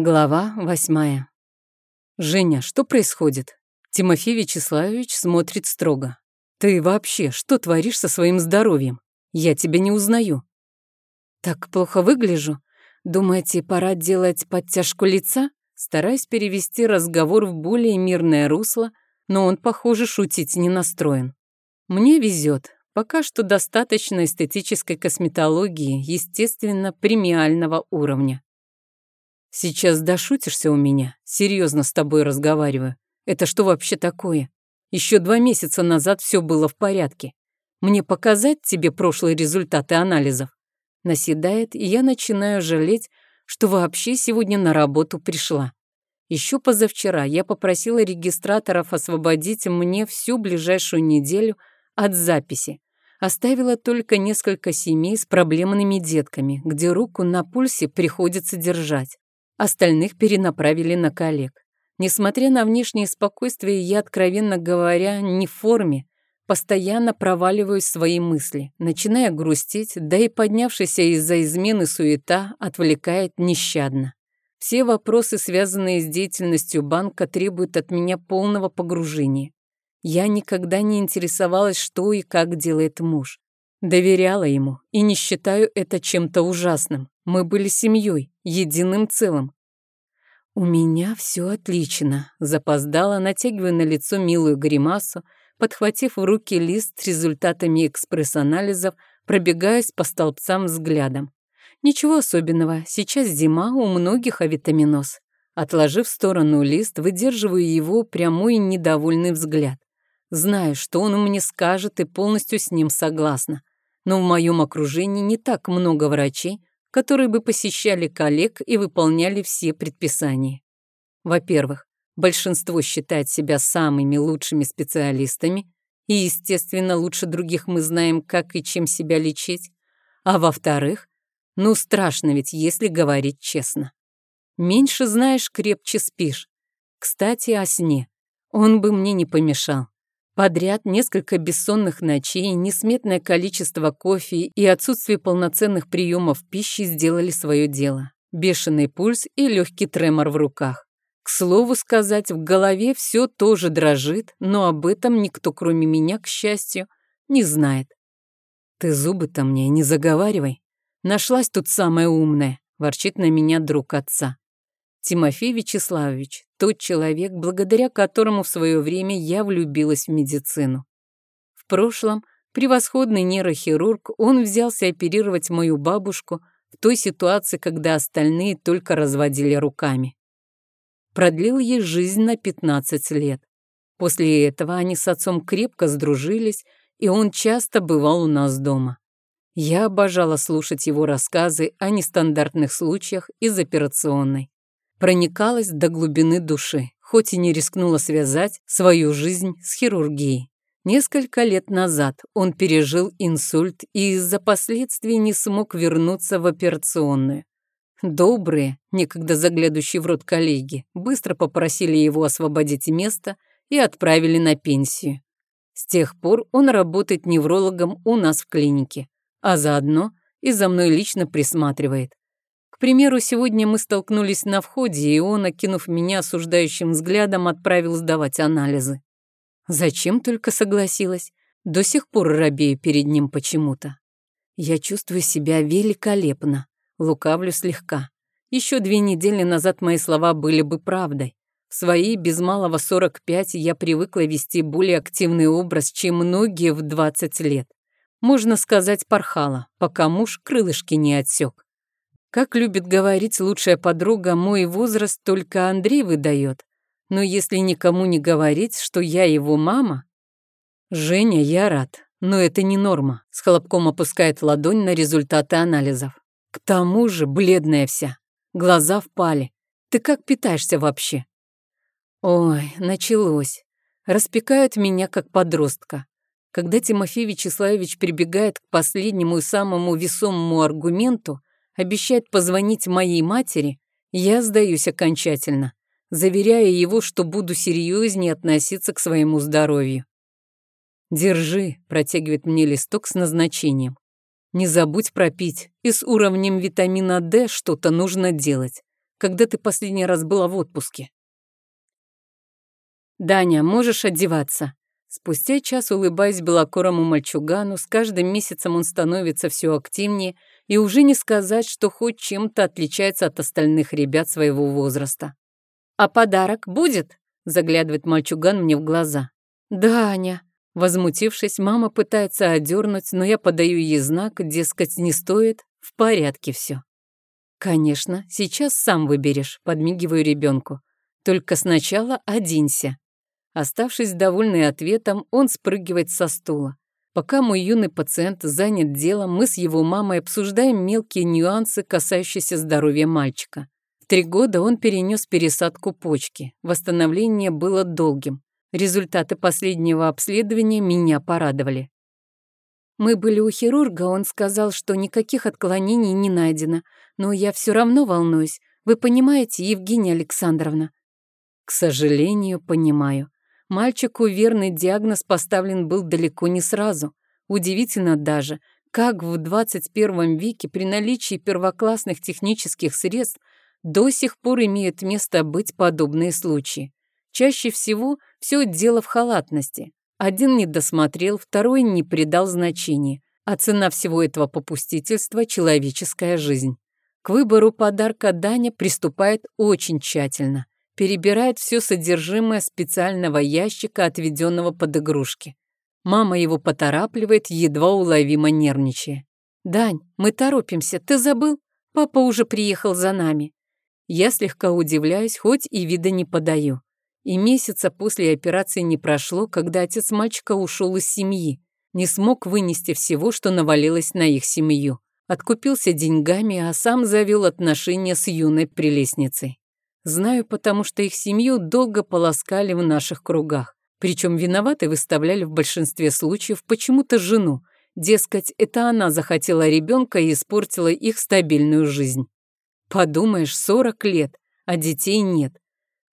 Глава восьмая. «Женя, что происходит?» Тимофей Вячеславович смотрит строго. «Ты вообще что творишь со своим здоровьем? Я тебя не узнаю». «Так плохо выгляжу? Думаете, пора делать подтяжку лица?» Стараюсь перевести разговор в более мирное русло, но он, похоже, шутить не настроен. Мне везет. Пока что достаточно эстетической косметологии, естественно, премиального уровня. Сейчас дошутишься у меня? Серьезно с тобой разговариваю. Это что вообще такое? Еще два месяца назад все было в порядке. Мне показать тебе прошлые результаты анализов? Наседает, и я начинаю жалеть, что вообще сегодня на работу пришла. Еще позавчера я попросила регистраторов освободить мне всю ближайшую неделю от записи. Оставила только несколько семей с проблемными детками, где руку на пульсе приходится держать. Остальных перенаправили на коллег. Несмотря на внешнее спокойствие, я, откровенно говоря, не в форме, постоянно проваливаюсь в свои мысли, начиная грустить, да и поднявшаяся из-за измены суета отвлекает нещадно. Все вопросы, связанные с деятельностью банка, требуют от меня полного погружения. Я никогда не интересовалась, что и как делает муж. Доверяла ему и не считаю это чем-то ужасным. Мы были семьей, единым целым. У меня все отлично. Запоздала, натягивая на лицо милую гримасу, подхватив в руки лист с результатами экспресс-анализов, пробегаясь по столбцам взглядом. Ничего особенного, сейчас зима, у многих авитаминоз. Отложив в сторону лист, выдерживаю его прямой недовольный взгляд. Знаю, что он мне скажет и полностью с ним согласна но в моем окружении не так много врачей, которые бы посещали коллег и выполняли все предписания. Во-первых, большинство считает себя самыми лучшими специалистами, и, естественно, лучше других мы знаем, как и чем себя лечить. А во-вторых, ну страшно ведь, если говорить честно. Меньше знаешь, крепче спишь. Кстати, о сне. Он бы мне не помешал. Подряд несколько бессонных ночей, несметное количество кофе и отсутствие полноценных приемов пищи сделали свое дело. Бешеный пульс и легкий тремор в руках. К слову сказать, в голове все тоже дрожит, но об этом никто, кроме меня, к счастью, не знает. «Ты зубы-то мне не заговаривай. Нашлась тут самая умная», — ворчит на меня друг отца. Тимофей Вячеславович, тот человек, благодаря которому в свое время я влюбилась в медицину. В прошлом превосходный нейрохирург, он взялся оперировать мою бабушку в той ситуации, когда остальные только разводили руками. Продлил ей жизнь на 15 лет. После этого они с отцом крепко сдружились, и он часто бывал у нас дома. Я обожала слушать его рассказы о нестандартных случаях из операционной проникалась до глубины души, хоть и не рискнула связать свою жизнь с хирургией. Несколько лет назад он пережил инсульт и из-за последствий не смог вернуться в операционную. Добрые, некогда заглядывающие в рот коллеги, быстро попросили его освободить место и отправили на пенсию. С тех пор он работает неврологом у нас в клинике, а заодно и за мной лично присматривает. Примеру, сегодня мы столкнулись на входе, и он, окинув меня осуждающим взглядом, отправил сдавать анализы. Зачем только согласилась? До сих пор робею перед ним почему-то. Я чувствую себя великолепно, лукавлю слегка. Еще две недели назад мои слова были бы правдой. В свои без малого 45 я привыкла вести более активный образ, чем многие в 20 лет. Можно сказать, порхала, пока муж крылышки не отсек. Как любит говорить лучшая подруга, мой возраст только Андрей выдает. Но если никому не говорить, что я его мама... Женя, я рад, но это не норма. С хлопком опускает ладонь на результаты анализов. К тому же бледная вся. Глаза впали. Ты как питаешься вообще? Ой, началось. Распекают меня как подростка. Когда Тимофей Вячеславович прибегает к последнему и самому весомому аргументу, обещает позвонить моей матери, я сдаюсь окончательно, заверяя его, что буду серьезнее относиться к своему здоровью. «Держи», — протягивает мне листок с назначением. «Не забудь пропить, и с уровнем витамина D что-то нужно делать. когда ты последний раз была в отпуске. Даня, можешь одеваться. Спустя час, улыбаясь белокорому мальчугану, с каждым месяцем он становится все активнее, и уже не сказать, что хоть чем-то отличается от остальных ребят своего возраста. «А подарок будет?» — заглядывает мальчуган мне в глаза. «Даня!» Возмутившись, мама пытается одернуть, но я подаю ей знак, дескать, не стоит, в порядке все. «Конечно, сейчас сам выберешь», — подмигиваю ребенку. «Только сначала оденься». Оставшись довольный ответом, он спрыгивает со стула. Пока мой юный пациент занят делом, мы с его мамой обсуждаем мелкие нюансы, касающиеся здоровья мальчика. В три года он перенес пересадку почки. Восстановление было долгим. Результаты последнего обследования меня порадовали. Мы были у хирурга, он сказал, что никаких отклонений не найдено, но я все равно волнуюсь. Вы понимаете, Евгения Александровна? К сожалению, понимаю. Мальчику верный диагноз поставлен был далеко не сразу. Удивительно даже, как в 21 веке при наличии первоклассных технических средств до сих пор имеют место быть подобные случаи. Чаще всего все дело в халатности. Один не досмотрел, второй не придал значения, а цена всего этого попустительства – человеческая жизнь. К выбору подарка Даня приступает очень тщательно, перебирает все содержимое специального ящика, отведенного под игрушки. Мама его поторапливает, едва уловимо нервничая. «Дань, мы торопимся, ты забыл? Папа уже приехал за нами». Я слегка удивляюсь, хоть и вида не подаю. И месяца после операции не прошло, когда отец мальчика ушел из семьи. Не смог вынести всего, что навалилось на их семью. Откупился деньгами, а сам завел отношения с юной прелестницей. Знаю, потому что их семью долго полоскали в наших кругах. Причем виноваты выставляли в большинстве случаев почему-то жену. Дескать, это она захотела ребенка и испортила их стабильную жизнь. Подумаешь, 40 лет, а детей нет.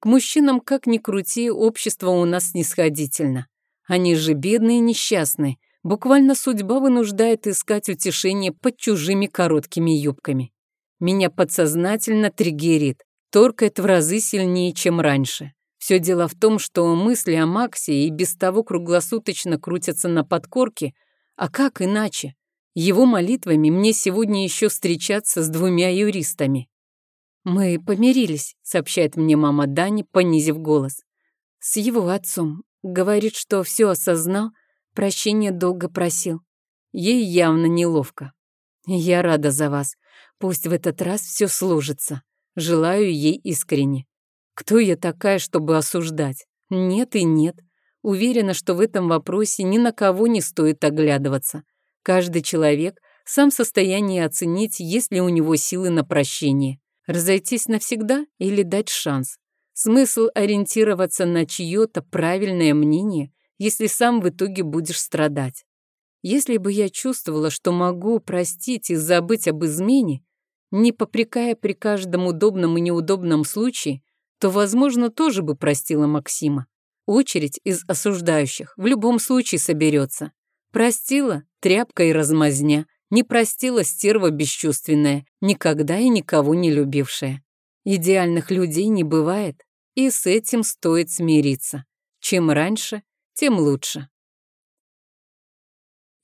К мужчинам, как ни крути, общество у нас снисходительно. Они же бедные и несчастные. Буквально судьба вынуждает искать утешение под чужими короткими юбками. Меня подсознательно триггерит, торкает в разы сильнее, чем раньше. Все дело в том, что мысли о Максе и без того круглосуточно крутятся на подкорке, а как иначе? Его молитвами мне сегодня еще встречаться с двумя юристами. «Мы помирились», — сообщает мне мама Дани, понизив голос. «С его отцом. Говорит, что все осознал, прощения долго просил. Ей явно неловко. Я рада за вас. Пусть в этот раз все сложится. Желаю ей искренне. Кто я такая, чтобы осуждать? Нет и нет. Уверена, что в этом вопросе ни на кого не стоит оглядываться. Каждый человек сам в состоянии оценить, есть ли у него силы на прощение. Разойтись навсегда или дать шанс? Смысл ориентироваться на чье-то правильное мнение, если сам в итоге будешь страдать? Если бы я чувствовала, что могу простить и забыть об измене, не попрекая при каждом удобном и неудобном случае, то, возможно, тоже бы простила Максима. Очередь из осуждающих в любом случае соберется. Простила – тряпка и размазня. Не простила стерва бесчувственная, никогда и никого не любившая. Идеальных людей не бывает, и с этим стоит смириться. Чем раньше, тем лучше.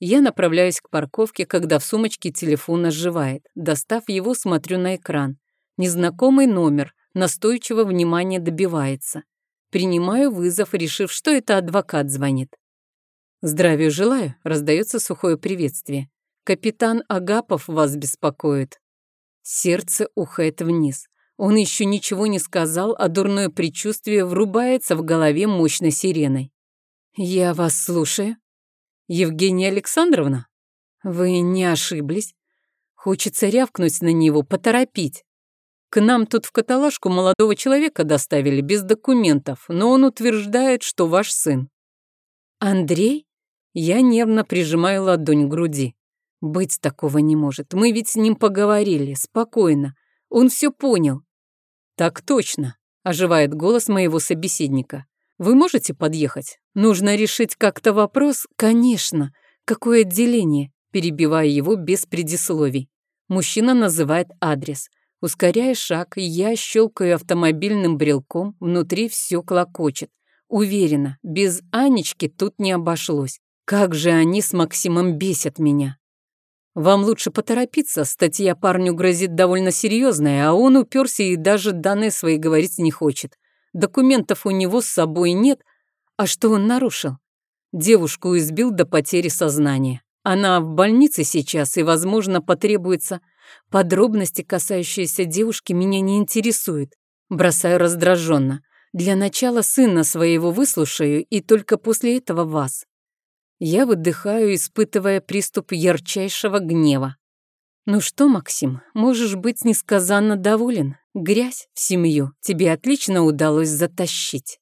Я направляюсь к парковке, когда в сумочке телефон оживает. Достав его, смотрю на экран. Незнакомый номер, настойчиво внимания добивается. Принимаю вызов, решив, что это адвокат звонит. «Здравия желаю», — раздается сухое приветствие. Капитан Агапов вас беспокоит. Сердце ухает вниз. Он еще ничего не сказал, а дурное предчувствие врубается в голове мощной сиреной. «Я вас слушаю. Евгения Александровна? Вы не ошиблись. Хочется рявкнуть на него, поторопить. К нам тут в каталажку молодого человека доставили без документов, но он утверждает, что ваш сын. Андрей? Я нервно прижимаю ладонь к груди. Быть такого не может. Мы ведь с ним поговорили, спокойно. Он все понял. Так точно, оживает голос моего собеседника. Вы можете подъехать? Нужно решить как-то вопрос? Конечно. Какое отделение? Перебивая его без предисловий. Мужчина называет адрес. Ускоряя шаг, я щелкаю автомобильным брелком, внутри все клокочет. Уверена, без Анечки тут не обошлось. Как же они с Максимом бесят меня. Вам лучше поторопиться, статья парню грозит довольно серьезная, а он уперся и даже данные свои говорить не хочет. Документов у него с собой нет, а что он нарушил? Девушку избил до потери сознания. Она в больнице сейчас и, возможно, потребуется. Подробности, касающиеся девушки, меня не интересуют. Бросаю раздраженно. Для начала сына своего выслушаю и только после этого вас. Я выдыхаю, испытывая приступ ярчайшего гнева. Ну что, Максим, можешь быть несказанно доволен. Грязь в семью тебе отлично удалось затащить.